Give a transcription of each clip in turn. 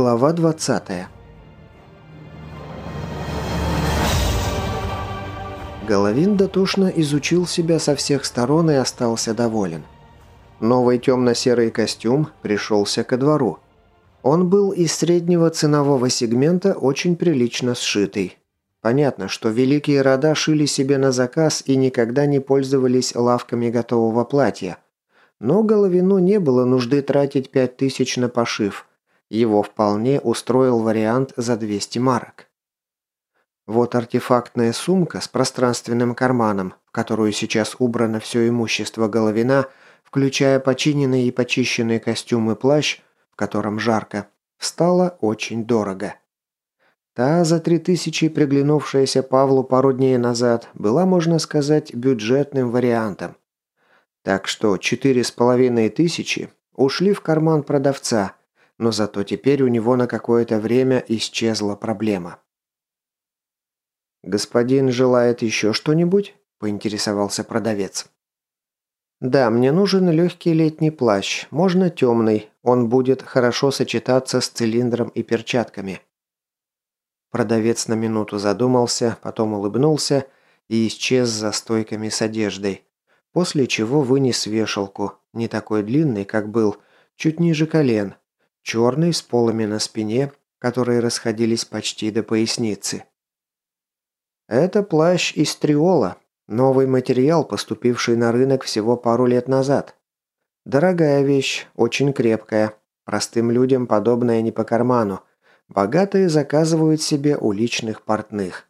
Глава 20 Головин дотошно изучил себя со всех сторон и остался доволен. Новый темно-серый костюм пришелся ко двору. Он был из среднего ценового сегмента очень прилично сшитый. Понятно, что великие рода шили себе на заказ и никогда не пользовались лавками готового платья. Но Головину не было нужды тратить пять тысяч на пошив – его вполне устроил вариант за 200 марок. Вот артефактная сумка с пространственным карманом, в которую сейчас убрано все имущество Головина, включая починенный и почищенный костюм и плащ, в котором жарко, стала очень дорого. Та за три тысячи, приглянувшаяся Павлу пару дней назад, была, можно сказать, бюджетным вариантом. Так что четыре с половиной тысячи ушли в карман продавца – но зато теперь у него на какое-то время исчезла проблема. «Господин желает еще что-нибудь?» – поинтересовался продавец. «Да, мне нужен легкий летний плащ, можно темный, он будет хорошо сочетаться с цилиндром и перчатками». Продавец на минуту задумался, потом улыбнулся и исчез за стойками с одеждой, после чего вынес вешалку, не такой длинный, как был, чуть ниже колен, черный с полами на спине, которые расходились почти до поясницы. Это плащ из триола, новый материал, поступивший на рынок всего пару лет назад. Дорогая вещь, очень крепкая. Простым людям подобное не по карману. Богатые заказывают себе у личных портных.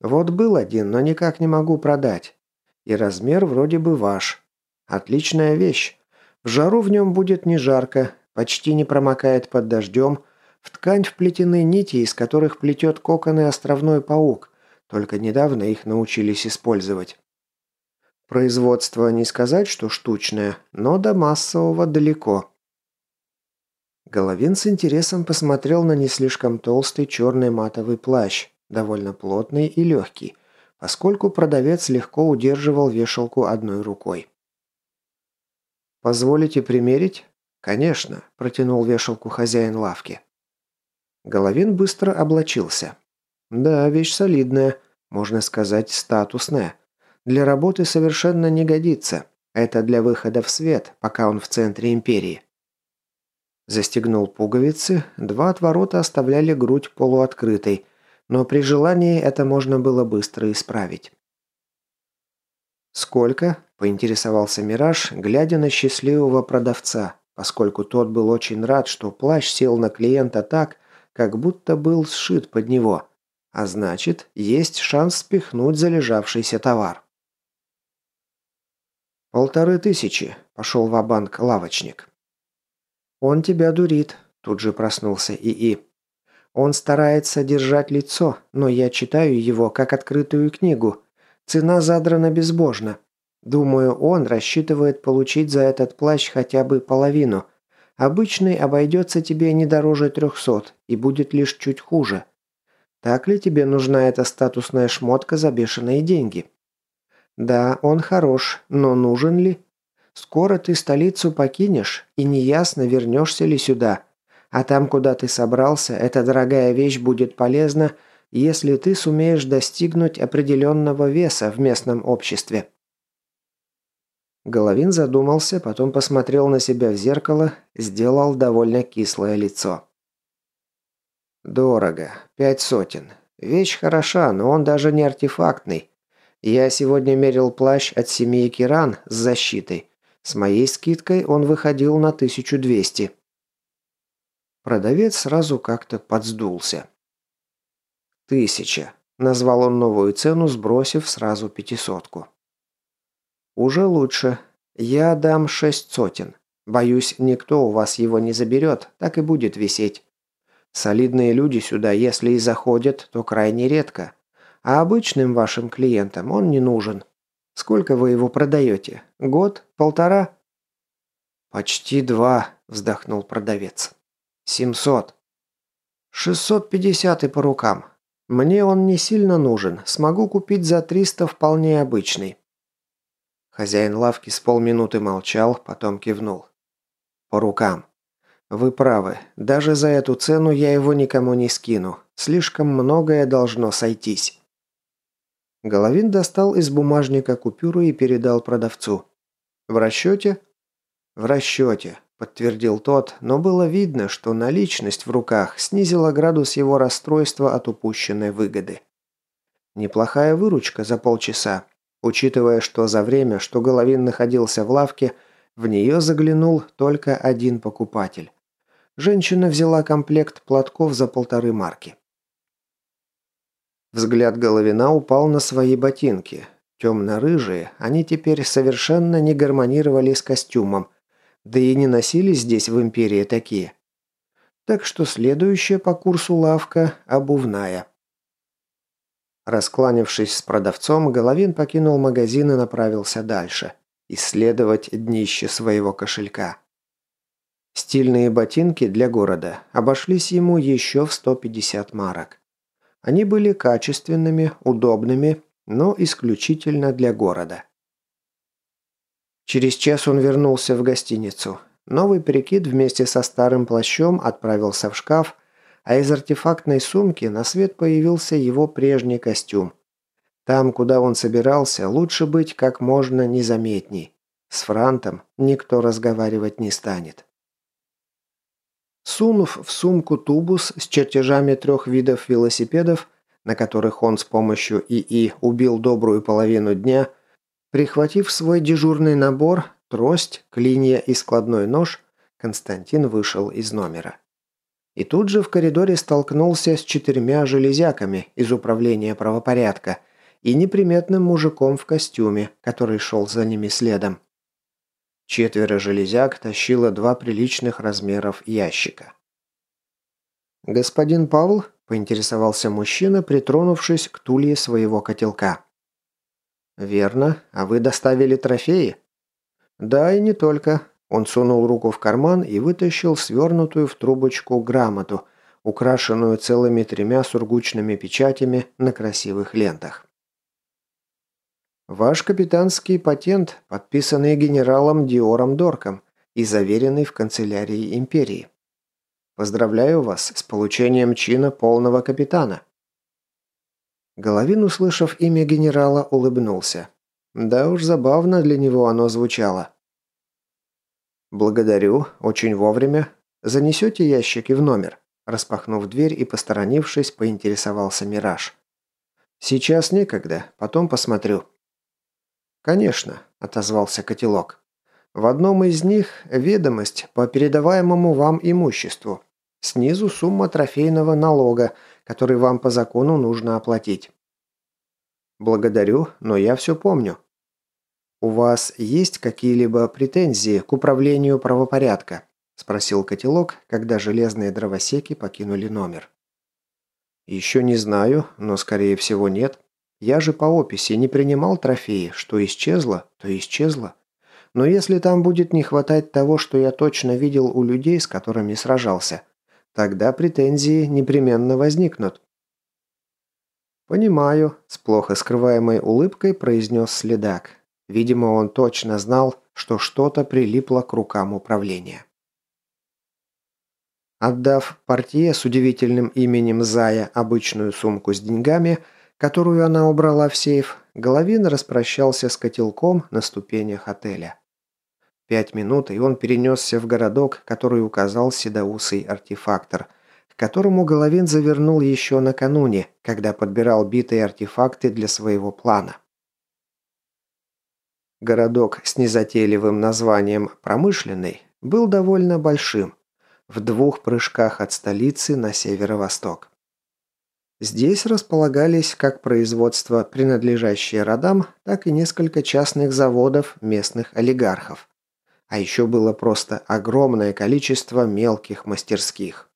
Вот был один, но никак не могу продать. И размер вроде бы ваш. Отличная вещь. В жару в нем будет не жарко, почти не промокает под дождем, в ткань вплетены нити, из которых плетет коконы островной паук, только недавно их научились использовать. Производство не сказать, что штучное, но до массового далеко. Головин с интересом посмотрел на не слишком толстый черный матовый плащ, довольно плотный и легкий, поскольку продавец легко удерживал вешалку одной рукой. «Позволите примерить?» «Конечно», – протянул вешалку хозяин лавки. Головин быстро облачился. «Да, вещь солидная, можно сказать, статусная. Для работы совершенно не годится. Это для выхода в свет, пока он в центре империи». Застегнул пуговицы, два отворота оставляли грудь полуоткрытой, но при желании это можно было быстро исправить. «Сколько?» – поинтересовался Мираж, глядя на счастливого продавца, поскольку тот был очень рад, что плащ сел на клиента так, как будто был сшит под него, а значит, есть шанс спихнуть залежавшийся товар. «Полторы тысячи», – пошел в банк лавочник. «Он тебя дурит», – тут же проснулся ИИ. «Он старается держать лицо, но я читаю его как открытую книгу. Цена задрана безбожно. Думаю, он рассчитывает получить за этот плащ хотя бы половину. Обычный обойдется тебе не дороже трехсот и будет лишь чуть хуже. Так ли тебе нужна эта статусная шмотка за бешеные деньги? Да, он хорош, но нужен ли? Скоро ты столицу покинешь, и неясно, вернешься ли сюда. А там, куда ты собрался, эта дорогая вещь будет полезна, если ты сумеешь достигнуть определенного веса в местном обществе. Головин задумался, потом посмотрел на себя в зеркало, сделал довольно кислое лицо. «Дорого. Пять сотен. Вещь хороша, но он даже не артефактный. Я сегодня мерил плащ от семьи Киран с защитой. С моей скидкой он выходил на 1200». Продавец сразу как-то подсдулся. «Тысяча», – назвал он новую цену, сбросив сразу пятисотку. «Уже лучше. Я дам шесть сотен. Боюсь, никто у вас его не заберет, так и будет висеть. Солидные люди сюда, если и заходят, то крайне редко. А обычным вашим клиентам он не нужен. Сколько вы его продаете? Год? Полтора?» «Почти два», – вздохнул продавец. «Семьсот». «Шестьсот пятьдесят и по рукам. Мне он не сильно нужен. Смогу купить за триста вполне обычный. Хозяин лавки с полминуты молчал, потом кивнул. «По рукам. «Вы правы. Даже за эту цену я его никому не скину. Слишком многое должно сойтись». Головин достал из бумажника купюру и передал продавцу. «В расчете?» «В расчете», – подтвердил тот, но было видно, что наличность в руках снизила градус его расстройства от упущенной выгоды. Неплохая выручка за полчаса, учитывая, что за время, что Головин находился в лавке, в нее заглянул только один покупатель. Женщина взяла комплект платков за полторы марки. Взгляд Головина упал на свои ботинки. Темно-рыжие, они теперь совершенно не гармонировали с костюмом, да и не носились здесь в Империи такие. Так что следующая по курсу лавка – обувная. Раскланившись с продавцом, Головин покинул магазин и направился дальше – исследовать днище своего кошелька. Стильные ботинки для города обошлись ему еще в 150 марок. Они были качественными, удобными, но исключительно для города. Через час он вернулся в гостиницу. Новый прикид вместе со старым плащом отправился в шкаф, а из артефактной сумки на свет появился его прежний костюм. Там, куда он собирался, лучше быть как можно незаметней. С Франтом никто разговаривать не станет. Сунув в сумку тубус с чертежами трех видов велосипедов, на которых он с помощью ИИ убил добрую половину дня, прихватив свой дежурный набор, трость, клинья и складной нож, Константин вышел из номера. И тут же в коридоре столкнулся с четырьмя железяками из управления правопорядка и неприметным мужиком в костюме, который шел за ними следом. Четверо железяк тащило два приличных размеров ящика. «Господин Павл?» – поинтересовался мужчина, притронувшись к тулье своего котелка. «Верно. А вы доставили трофеи?» «Да, и не только». Он сунул руку в карман и вытащил свернутую в трубочку грамоту, украшенную целыми тремя сургучными печатями на красивых лентах. Ваш капитанский патент, подписанный генералом Диором Дорком и заверенный в канцелярии империи. Поздравляю вас с получением чина полного капитана. Головин, услышав имя генерала, улыбнулся. Да уж забавно для него оно звучало. «Благодарю, очень вовремя. Занесете ящики в номер?» Распахнув дверь и посторонившись, поинтересовался Мираж. «Сейчас некогда, потом посмотрю». «Конечно», – отозвался котелок. «В одном из них ведомость по передаваемому вам имуществу. Снизу сумма трофейного налога, который вам по закону нужно оплатить». «Благодарю, но я все помню». «У вас есть какие-либо претензии к управлению правопорядка?» – спросил котелок, когда железные дровосеки покинули номер. «Еще не знаю, но, скорее всего, нет», я же по описи не принимал трофеи, что исчезло, то исчезло. Но если там будет не хватать того, что я точно видел у людей, с которыми сражался, тогда претензии непременно возникнут. «Понимаю», – с плохо скрываемой улыбкой произнес следак. Видимо, он точно знал, что что-то прилипло к рукам управления. Отдав портье с удивительным именем Зая обычную сумку с деньгами – которую она убрала в сейф, Головин распрощался с котелком на ступенях отеля. Пять минут, и он перенесся в городок, который указал седоусый артефактор, к которому Головин завернул еще накануне, когда подбирал битые артефакты для своего плана. Городок с незатейливым названием «Промышленный» был довольно большим, в двух прыжках от столицы на северо-восток. Здесь располагались как производства, принадлежащие родам, так и несколько частных заводов местных олигархов. А еще было просто огромное количество мелких мастерских.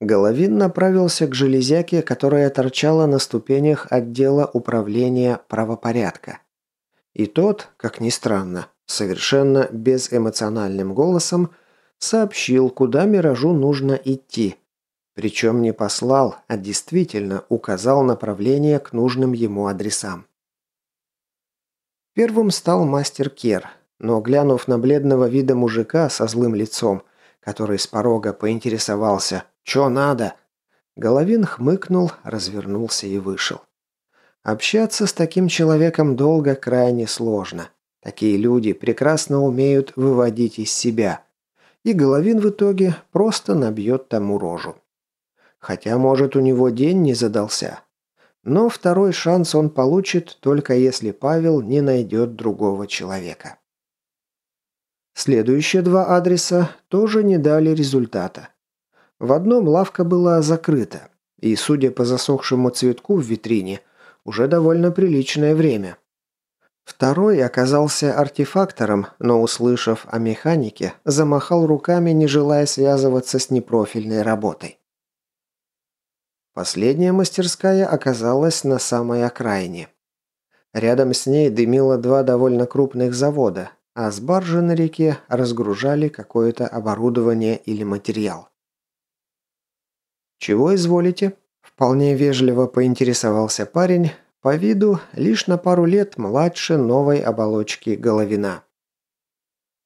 Головин направился к железяке, которая торчала на ступенях отдела управления правопорядка. И тот, как ни странно, совершенно безэмоциональным голосом сообщил, куда Миражу нужно идти – причем не послал, а действительно указал направление к нужным ему адресам. Первым стал мастер Кер, но глянув на бледного вида мужика со злым лицом, который с порога поинтересовался «Чё надо?», Головин хмыкнул, развернулся и вышел. Общаться с таким человеком долго крайне сложно. Такие люди прекрасно умеют выводить из себя. И Головин в итоге просто набьет тому рожу. Хотя, может, у него день не задался. Но второй шанс он получит, только если Павел не найдет другого человека. Следующие два адреса тоже не дали результата. В одном лавка была закрыта, и, судя по засохшему цветку в витрине, уже довольно приличное время. Второй оказался артефактором, но, услышав о механике, замахал руками, не желая связываться с непрофильной работой. Последняя мастерская оказалась на самой окраине. Рядом с ней дымило два довольно крупных завода, а с баржи на реке разгружали какое-то оборудование или материал. «Чего изволите?» – вполне вежливо поинтересовался парень, по виду лишь на пару лет младше новой оболочки Головина.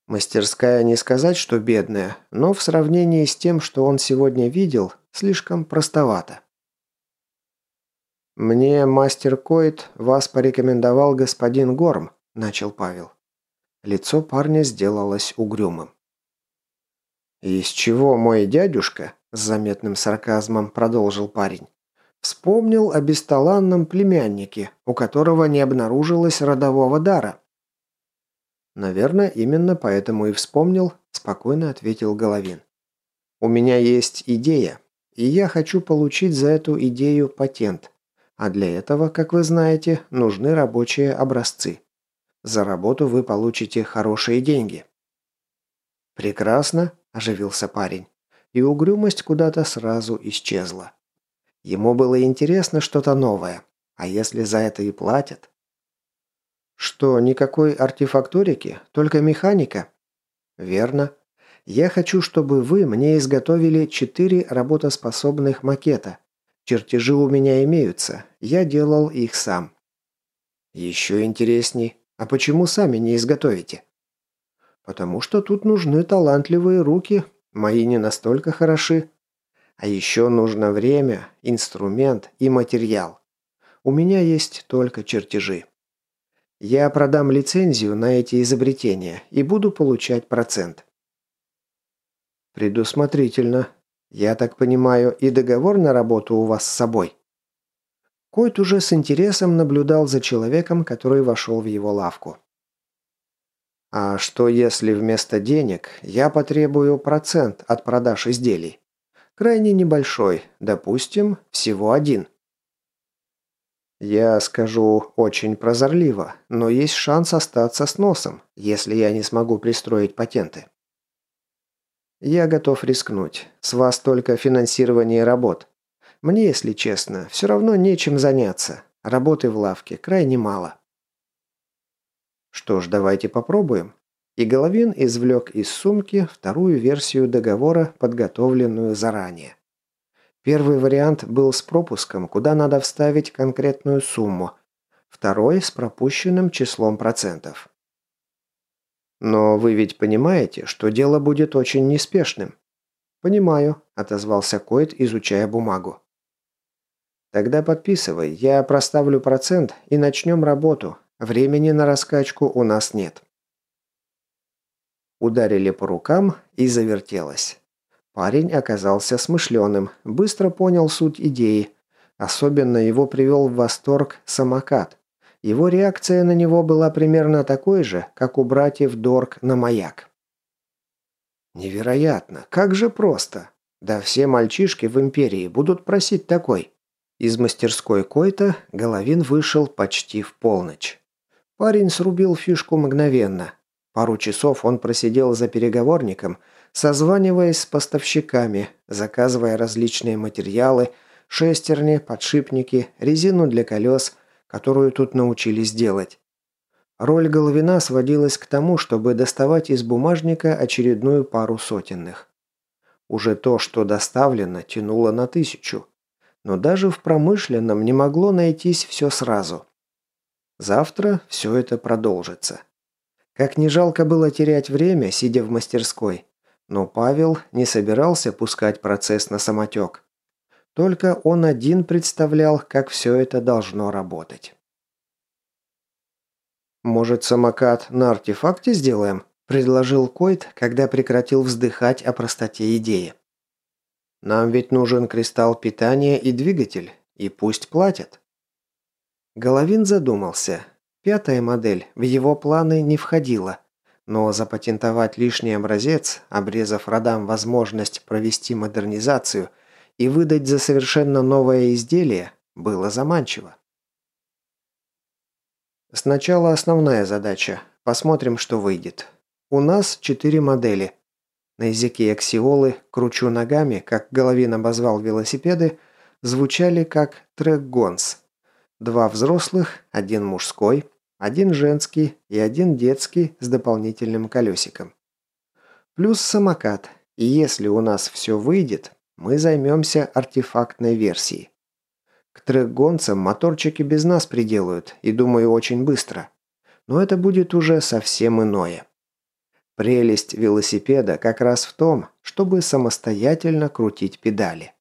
Мастерская не сказать, что бедная, но в сравнении с тем, что он сегодня видел, слишком простовато. «Мне мастер Койт вас порекомендовал господин Горм», – начал Павел. Лицо парня сделалось угрюмым. «Из чего мой дядюшка?» – с заметным сарказмом продолжил парень. Вспомнил о бесталанном племяннике, у которого не обнаружилось родового дара. «Наверное, именно поэтому и вспомнил», – спокойно ответил Головин. «У меня есть идея, и я хочу получить за эту идею патент. А для этого, как вы знаете, нужны рабочие образцы. За работу вы получите хорошие деньги». «Прекрасно», – оживился парень. И угрюмость куда-то сразу исчезла. Ему было интересно что-то новое. А если за это и платят? Что, никакой артефакторики? Только механика? Верно. Я хочу, чтобы вы мне изготовили четыре работоспособных макета, Чертежи у меня имеются, я делал их сам. Еще интересней, а почему сами не изготовите? Потому что тут нужны талантливые руки, мои не настолько хороши. А еще нужно время, инструмент и материал. У меня есть только чертежи. Я продам лицензию на эти изобретения и буду получать процент. Предусмотрительно, «Я так понимаю, и договор на работу у вас с собой?» Койт уже с интересом наблюдал за человеком, который вошел в его лавку. «А что если вместо денег я потребую процент от продаж изделий? Крайне небольшой, допустим, всего один». «Я скажу очень прозорливо, но есть шанс остаться с носом, если я не смогу пристроить патенты. Я готов рискнуть. С вас только финансирование работ. Мне, если честно, все равно нечем заняться. Работы в лавке крайне мало. Что ж, давайте попробуем. И Головин извлек из сумки вторую версию договора, подготовленную заранее. Первый вариант был с пропуском, куда надо вставить конкретную сумму. Второй с пропущенным числом процентов. «Но вы ведь понимаете, что дело будет очень неспешным?» «Понимаю», – отозвался Койт, изучая бумагу. «Тогда подписывай, я проставлю процент и начнем работу. Времени на раскачку у нас нет». Ударили по рукам и завертелось. Парень оказался смышленым, быстро понял суть идеи. Особенно его привел в восторг самокат. Его реакция на него была примерно такой же, как у братьев Дорк на маяк. Невероятно, как же просто. Да все мальчишки в империи будут просить такой. Из мастерской Койта Головин вышел почти в полночь. Парень срубил фишку мгновенно. Пару часов он просидел за переговорником, созваниваясь с поставщиками, заказывая различные материалы, шестерни, подшипники, резину для колес – которую тут научились делать. Роль Головина сводилась к тому, чтобы доставать из бумажника очередную пару сотенных. Уже то, что доставлено, тянуло на тысячу. Но даже в промышленном не могло найтись все сразу. Завтра все это продолжится. Как не жалко было терять время, сидя в мастерской, Но Павел не собирался пускать процесс на самотек. Только он один представлял, как все это должно работать. «Может, самокат на артефакте сделаем?» – предложил Койт, когда прекратил вздыхать о простоте идеи. «Нам ведь нужен кристалл питания и двигатель, и пусть платят». Головин задумался. Пятая модель в его планы не входила, но запатентовать лишний образец, обрезав родам возможность провести модернизацию и выдать за совершенно новое изделие, было заманчиво. Сначала основная задача. Посмотрим, что выйдет. У нас четыре модели. На языке аксиолы «кручу ногами», как Головин обозвал велосипеды, звучали как «трек-гонс». Два взрослых, один мужской, один женский и один детский с дополнительным колесиком. Плюс самокат. И если у нас все выйдет, мы займемся артефактной версией. К трек-гонцам моторчики без нас приделают, и думаю, очень быстро. Но это будет уже совсем иное. Прелесть велосипеда как раз в том, чтобы самостоятельно крутить педали.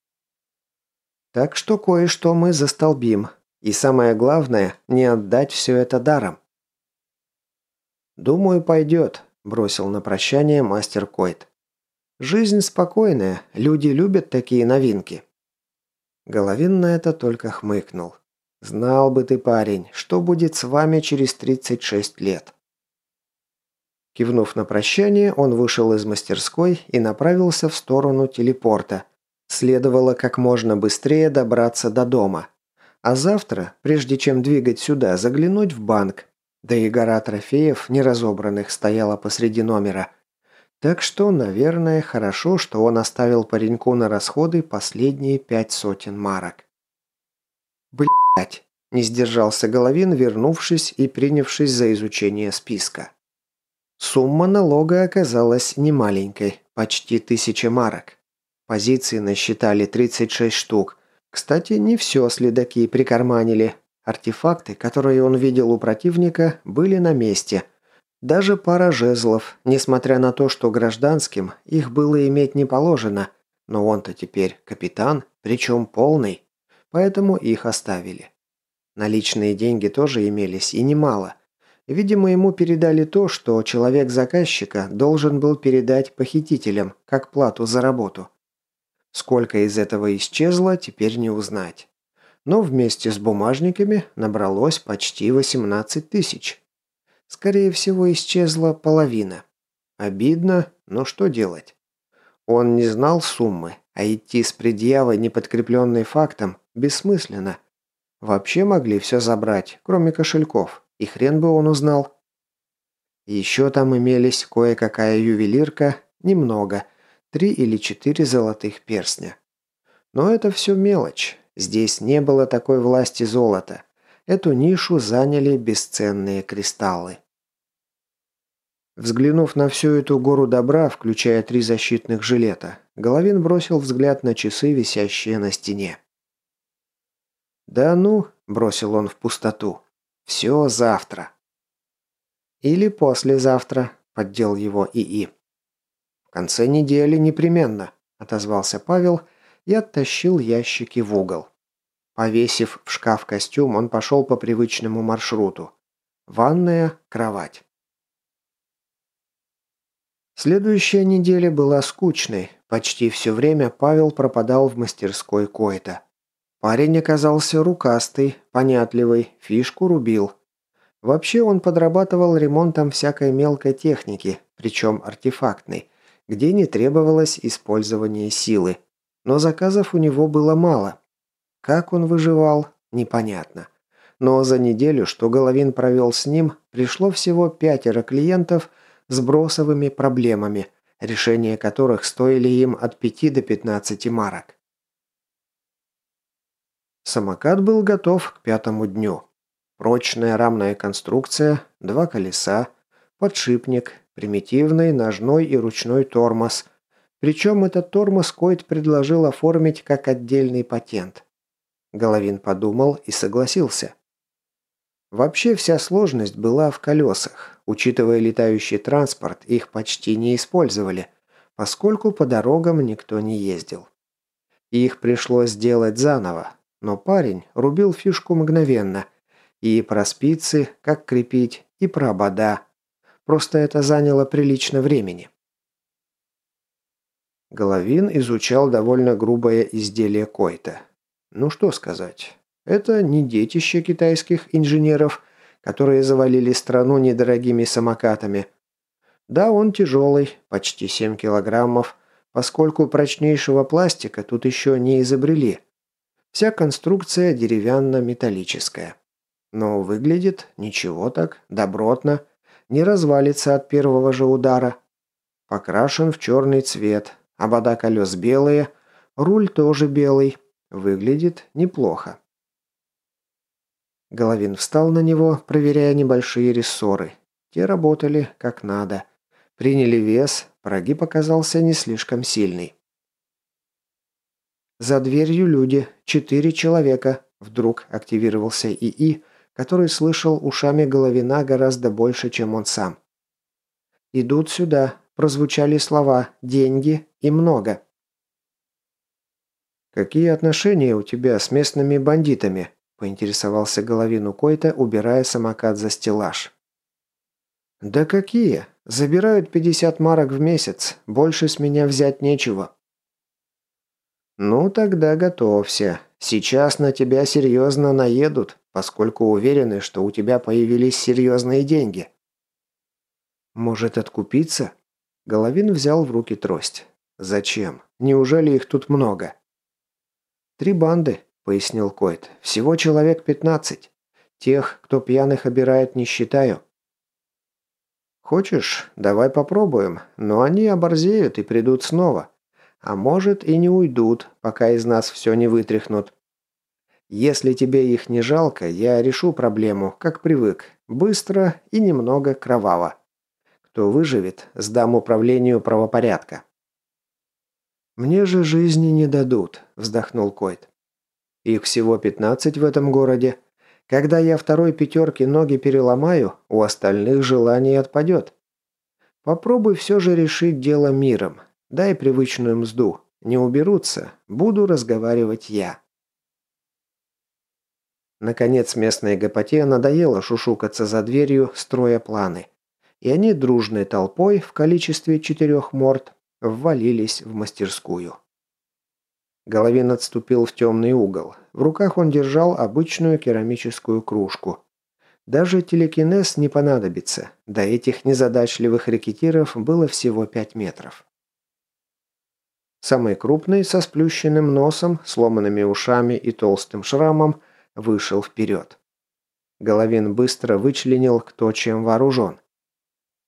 Так что кое-что мы застолбим. И самое главное, не отдать все это даром. «Думаю, пойдет», – бросил на прощание мастер Койт. «Жизнь спокойная, люди любят такие новинки». Головин на это только хмыкнул. «Знал бы ты, парень, что будет с вами через 36 лет». Кивнув на прощание, он вышел из мастерской и направился в сторону телепорта. Следовало как можно быстрее добраться до дома. А завтра, прежде чем двигать сюда, заглянуть в банк. Да и гора трофеев, неразобранных, стояла посреди номера. Так что, наверное, хорошо, что он оставил пареньку на расходы последние пять сотен марок. Блять! Не сдержался Головин, вернувшись и принявшись за изучение списка. Сумма налога оказалась немаленькой, почти тысяча марок. Позиции насчитали 36 штук. Кстати, не все следаки прикарманили. Артефакты, которые он видел у противника, были на месте – даже пара жезлов, несмотря на то, что гражданским их было иметь не положено, но он-то теперь капитан, причем полный, поэтому их оставили. Наличные деньги тоже имелись, и немало. Видимо, ему передали то, что человек заказчика должен был передать похитителям, как плату за работу. Сколько из этого исчезло, теперь не узнать. Но вместе с бумажниками набралось почти 18 тысяч. Скорее всего, исчезла половина. Обидно, но что делать? Он не знал суммы, а идти с предъявой, не подкрепленной фактом, бессмысленно. Вообще могли все забрать, кроме кошельков, и хрен бы он узнал. Еще там имелись кое-какая ювелирка, немного, три или четыре золотых перстня. Но это все мелочь, здесь не было такой власти золота. Эту нишу заняли бесценные кристаллы. Взглянув на всю эту гору добра, включая три защитных жилета, Головин бросил взгляд на часы, висящие на стене. «Да ну», – бросил он в пустоту, – «все завтра». «Или послезавтра», – поддел его ИИ. «В конце недели непременно», – отозвался Павел и оттащил ящики в угол. Повесив в шкаф костюм, он пошел по привычному маршруту. Ванная, кровать. Следующая неделя была скучной. Почти все время Павел пропадал в мастерской Койта. Парень оказался рукастый, понятливый, фишку рубил. Вообще он подрабатывал ремонтом всякой мелкой техники, причем артефактной, где не требовалось использование силы. Но заказов у него было мало, как он выживал, непонятно. Но за неделю, что Головин провел с ним, пришло всего пятеро клиентов с бросовыми проблемами, решение которых стоили им от 5 до 15 марок. Самокат был готов к пятому дню. Прочная рамная конструкция, два колеса, подшипник, примитивный ножной и ручной тормоз. Причем этот тормоз Койт предложил оформить как отдельный патент. Головин подумал и согласился. Вообще вся сложность была в колесах. Учитывая летающий транспорт, их почти не использовали. поскольку по дорогам никто не ездил. Их пришлось сделать заново, но парень рубил фишку мгновенно. И про спицы, как крепить, и про обода. Просто это заняло прилично времени. Головин изучал довольно грубое изделие Койта. Ну что сказать. Это не детище китайских инженеров, которые завалили страну недорогими самокатами. Да, он тяжелый, почти 7 килограммов, поскольку прочнейшего пластика тут еще не изобрели. Вся конструкция деревянно-металлическая. Но выглядит ничего так, добротно, не развалится от первого же удара. Покрашен в черный цвет, обода колес белые, руль тоже белый, выглядит неплохо. Головин встал на него, проверяя небольшие рессоры. Те работали как надо. Приняли вес, прогиб оказался не слишком сильный. За дверью люди, четыре человека. Вдруг активировался ИИ, который слышал ушами Головина гораздо больше, чем он сам. «Идут сюда», прозвучали слова «деньги» и «много». «Какие отношения у тебя с местными бандитами?» – поинтересовался Головину Койта, убирая самокат за стеллаж. «Да какие? Забирают 50 марок в месяц. Больше с меня взять нечего». «Ну, тогда готовься. Сейчас на тебя серьезно наедут, поскольку уверены, что у тебя появились серьезные деньги». «Может, откупиться?» Головин взял в руки трость. «Зачем? Неужели их тут много?» «Три банды», — пояснил Койт. «Всего человек пятнадцать. Тех, кто пьяных обирает, не считаю». «Хочешь, давай попробуем, но они оборзеют и придут снова. А может и не уйдут, пока из нас все не вытряхнут. Если тебе их не жалко, я решу проблему, как привык, быстро и немного кроваво. Кто выживет, сдам управлению правопорядка». «Мне же жизни не дадут», – вздохнул Койт. «Их всего пятнадцать в этом городе. Когда я второй пятерке ноги переломаю, у остальных желание отпадет. Попробуй все же решить дело миром. Дай привычную мзду. Не уберутся. Буду разговаривать я». Наконец местной гопоте надоело шушукаться за дверью, строя планы. И они дружной толпой в количестве четырех морд ввалились в мастерскую. Головин отступил в темный угол. В руках он держал обычную керамическую кружку. Даже телекинез не понадобится. До этих незадачливых рекетиров было всего 5 метров. Самый крупный, со сплющенным носом, сломанными ушами и толстым шрамом, вышел вперед. Головин быстро вычленил, кто чем вооружен.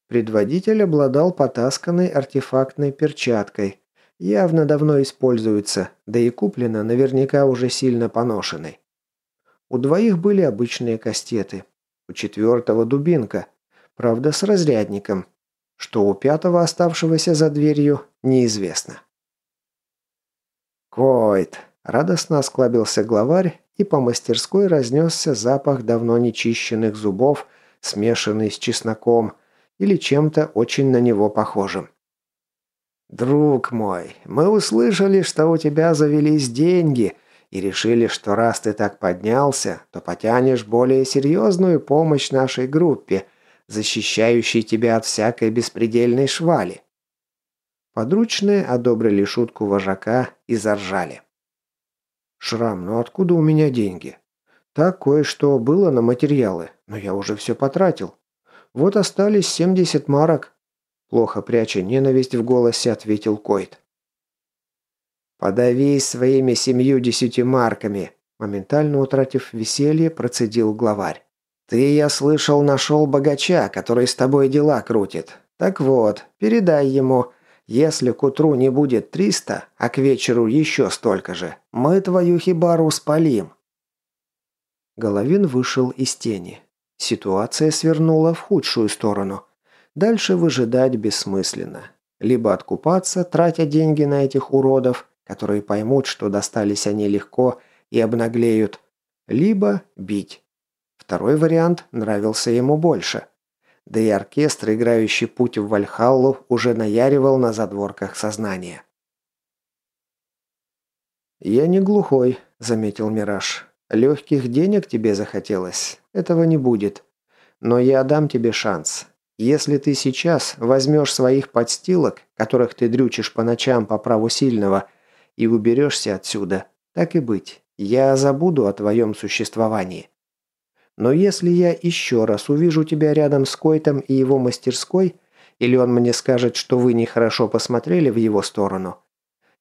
Предводитель обладал потасканной артефактной перчаткой, Явно давно используется, да и куплена наверняка уже сильно поношенной. У двоих были обычные кастеты. У четвертого дубинка. Правда, с разрядником. Что у пятого, оставшегося за дверью, неизвестно. «Койт!» – радостно осклабился главарь, и по мастерской разнесся запах давно нечищенных зубов, смешанный с чесноком или чем-то очень на него похожим. «Друг мой, мы услышали, что у тебя завелись деньги, и решили, что раз ты так поднялся, то потянешь более серьезную помощь нашей группе, защищающей тебя от всякой беспредельной швали». Подручные одобрили шутку вожака и заржали. «Шрам, ну откуда у меня деньги? Так кое-что было на материалы, но я уже все потратил. Вот остались 70 марок, Плохо пряча ненависть в голосе, ответил Койт. «Подавись своими семью десяти марками», моментально утратив веселье, процедил главарь. «Ты, я слышал, нашел богача, который с тобой дела крутит. Так вот, передай ему, если к утру не будет триста, а к вечеру еще столько же, мы твою хибару спалим». Головин вышел из тени. Ситуация свернула в худшую сторону. Дальше выжидать бессмысленно. Либо откупаться, тратя деньги на этих уродов, которые поймут, что достались они легко и обнаглеют, либо бить. Второй вариант нравился ему больше. Да и оркестр, играющий путь в Вальхаллу, уже наяривал на задворках сознания. «Я не глухой», — заметил Мираж. «Легких денег тебе захотелось? Этого не будет. Но я дам тебе шанс. Если ты сейчас возьмешь своих подстилок, которых ты дрючишь по ночам по праву сильного, и уберешься отсюда, так и быть, я забуду о твоем существовании. Но если я еще раз увижу тебя рядом с Койтом и его мастерской, или он мне скажет, что вы нехорошо посмотрели в его сторону,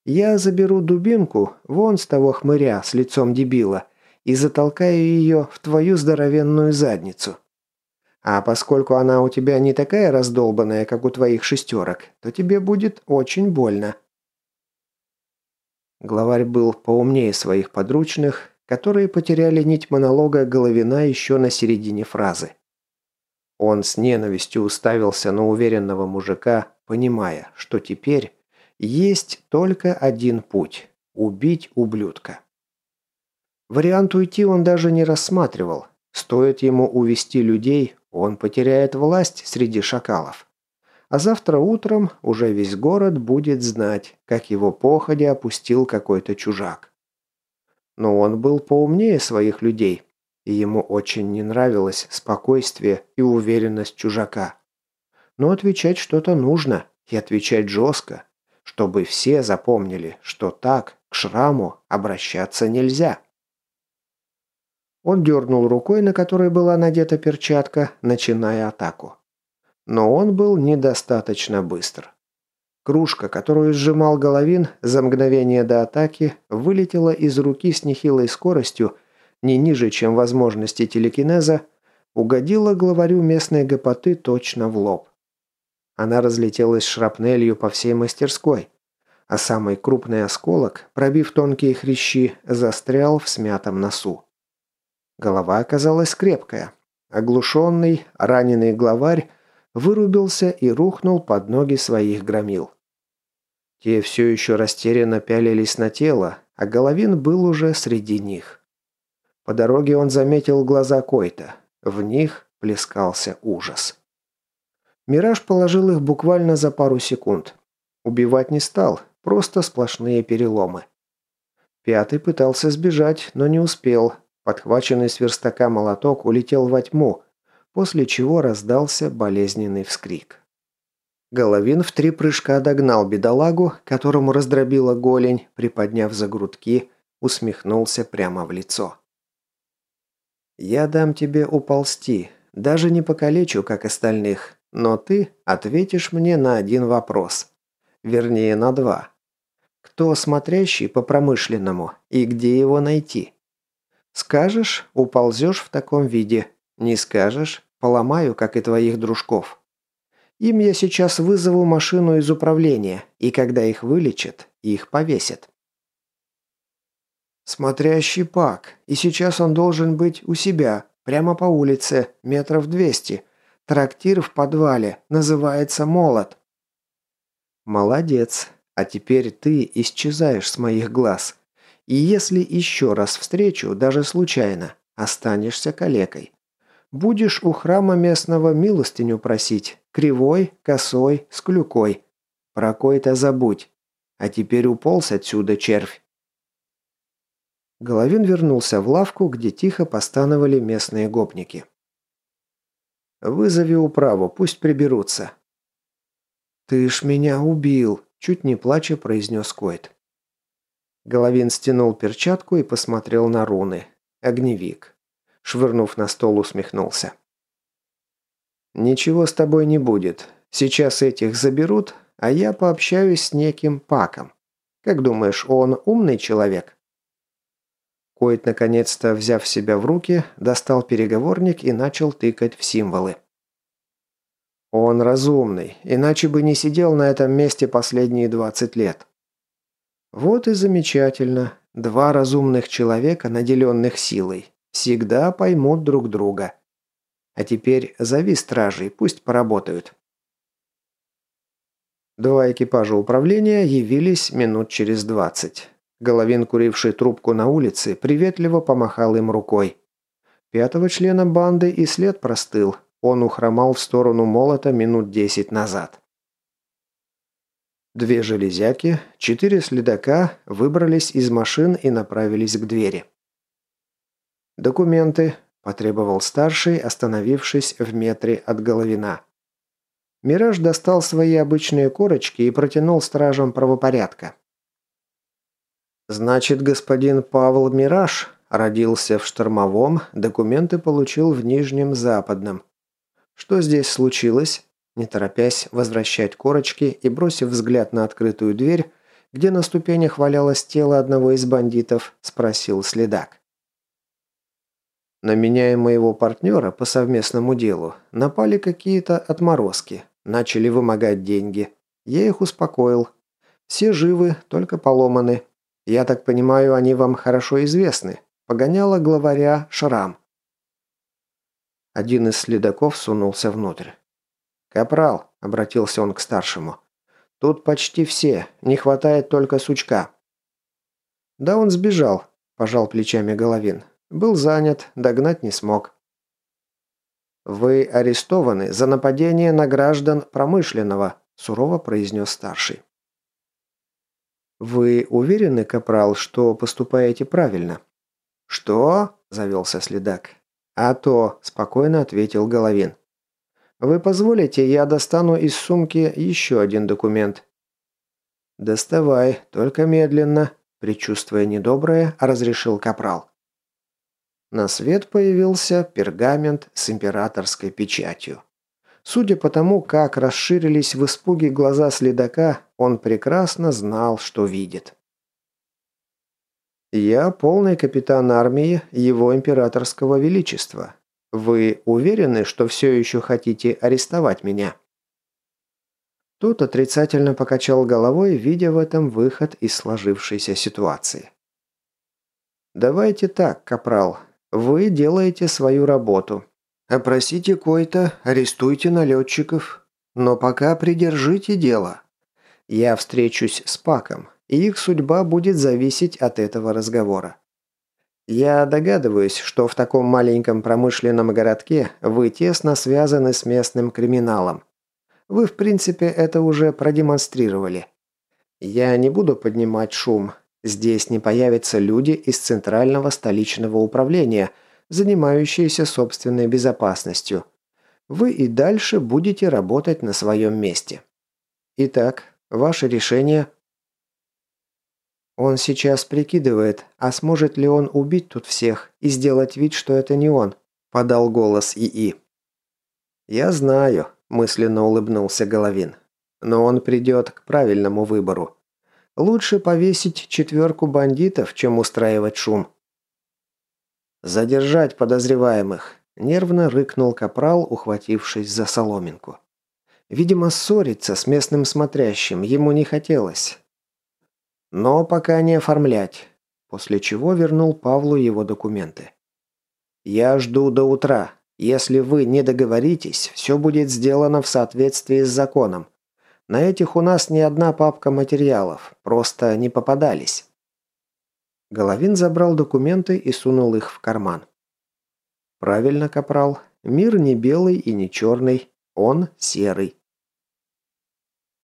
я заберу дубинку вон с того хмыря с лицом дебила и затолкаю ее в твою здоровенную задницу. А поскольку она у тебя не такая раздолбанная, как у твоих шестерок, то тебе будет очень больно». Главарь был поумнее своих подручных, которые потеряли нить монолога Головина еще на середине фразы. Он с ненавистью уставился на уверенного мужика, понимая, что теперь есть только один путь – убить ублюдка. Вариант уйти он даже не рассматривал. Стоит ему увести людей, он потеряет власть среди шакалов. А завтра утром уже весь город будет знать, как его походе опустил какой-то чужак. Но он был поумнее своих людей, и ему очень не нравилось спокойствие и уверенность чужака. Но отвечать что-то нужно, и отвечать жестко, чтобы все запомнили, что так к шраму обращаться нельзя. Он дернул рукой, на которой была надета перчатка, начиная атаку. Но он был недостаточно быстр. Кружка, которую сжимал Головин за мгновение до атаки, вылетела из руки с нехилой скоростью, не ниже, чем возможности телекинеза, угодила главарю местной гопоты точно в лоб. Она разлетелась шрапнелью по всей мастерской, а самый крупный осколок, пробив тонкие хрящи, застрял в смятом носу. Голова оказалась крепкая. Оглушенный, раненый главарь вырубился и рухнул под ноги своих громил. Те все еще растерянно пялились на тело, а Головин был уже среди них. По дороге он заметил глаза Койта. В них плескался ужас. Мираж положил их буквально за пару секунд. Убивать не стал, просто сплошные переломы. Пятый пытался сбежать, но не успел. Подхваченный с верстака молоток улетел во тьму, после чего раздался болезненный вскрик. Головин в три прыжка догнал бедолагу, которому раздробила голень, приподняв за грудки, усмехнулся прямо в лицо. «Я дам тебе уползти, даже не покалечу, как остальных, но ты ответишь мне на один вопрос. Вернее, на два. Кто смотрящий по промышленному и где его найти? Скажешь – уползешь в таком виде. Не скажешь – поломаю, как и твоих дружков. Им я сейчас вызову машину из управления, и когда их вылечат, их повесят. Смотрящий Пак, и сейчас он должен быть у себя, прямо по улице, метров двести, Трактир в подвале. Называется «Молот». Молодец. А теперь ты исчезаешь с моих глаз. И если еще раз встречу, даже случайно, останешься калекой. Будешь у храма местного милостыню просить. Кривой, косой, с клюкой. Про кой-то забудь. А теперь уполз отсюда, червь. Головин вернулся в лавку, где тихо постановали местные гопники. Вызови управу, пусть приберутся». «Ты ж меня убил», – чуть не плача произнес Койт. Головин стянул перчатку и посмотрел на руны. Огневик. Швырнув на стол, усмехнулся. «Ничего с тобой не будет. Сейчас этих заберут, а я пообщаюсь с неким Паком. Как думаешь, он умный человек?» Койт, наконец-то, взяв себя в руки, достал переговорник и начал тыкать в символы. Он разумный, иначе бы не сидел на этом месте последние 20 лет. Вот и замечательно. Два разумных человека, наделенных силой, всегда поймут друг друга. А теперь зови стражей, пусть поработают. Два экипажа управления явились минут через двадцать. Головин, куривший трубку на улице, приветливо помахал им рукой. Пятого члена банды и след простыл. Он ухромал в сторону молота минут десять назад. Две железяки, четыре следака выбрались из машин и направились к двери. «Документы», – потребовал старший, остановившись в метре от Головина. Мираж достал свои обычные корочки и протянул стражам правопорядка. «Значит, господин Павел Мираж родился в Штормовом, документы получил в Нижнем Западном. Что здесь случилось?» Не торопясь возвращать корочки и бросив взгляд на открытую дверь, где на ступенях валялось тело одного из бандитов, спросил следак. На меня и моего партнера по совместному делу напали какие-то отморозки, начали вымогать деньги. Я их успокоил. Все живы, только поломаны. Я так понимаю, они вам хорошо известны. Погоняла главаря Шрам. Один из следаков сунулся внутрь. «Капрал», — обратился он к старшему, — «тут почти все, не хватает только сучка». «Да он сбежал», – пожал плечами Головин. «Был занят, догнать не смог». «Вы арестованы за нападение на граждан промышленного», – сурово произнес старший. «Вы уверены, Капрал, что поступаете правильно?» «Что?» – завелся следак. «А то», – спокойно ответил Головин. «Вы позволите, я достану из сумки еще один документ». «Доставай, только медленно», – предчувствуя недоброе, разрешил Капрал. На свет появился пергамент с императорской печатью. Судя по тому, как расширились в испуге глаза следака, он прекрасно знал, что видит. «Я полный капитан армии Его Императорского Величества. Вы уверены, что все еще хотите арестовать меня?» Тот отрицательно покачал головой, видя в этом выход из сложившейся ситуации. «Давайте так, капрал. Вы делаете свою работу. Опросите Койта, арестуйте налетчиков. Но пока придержите дело. Я встречусь с Паком, и их судьба будет зависеть от этого разговора. Я догадываюсь, что в таком маленьком промышленном городке вы тесно связаны с местным криминалом. Вы, в принципе, это уже продемонстрировали. Я не буду поднимать шум. Здесь не появятся люди из Центрального столичного управления, занимающиеся собственной безопасностью. Вы и дальше будете работать на своем месте. Итак, ваше решение – он сейчас прикидывает, а сможет ли он убить тут всех и сделать вид, что это не он, подал голос ИИ. Я знаю, мысленно улыбнулся Головин. Но он придет к правильному выбору. Лучше повесить четверку бандитов, чем устраивать шум. Задержать подозреваемых, нервно рыкнул капрал, ухватившись за соломинку. Видимо, ссориться с местным смотрящим ему не хотелось. Но пока не оформлять. После чего вернул Павлу его документы. Я жду до утра. Если вы не договоритесь, все будет сделано в соответствии с законом. На этих у нас не одна папка материалов, просто не попадались. Головин забрал документы и сунул их в карман. Правильно, капрал. Мир не белый и не черный, он серый.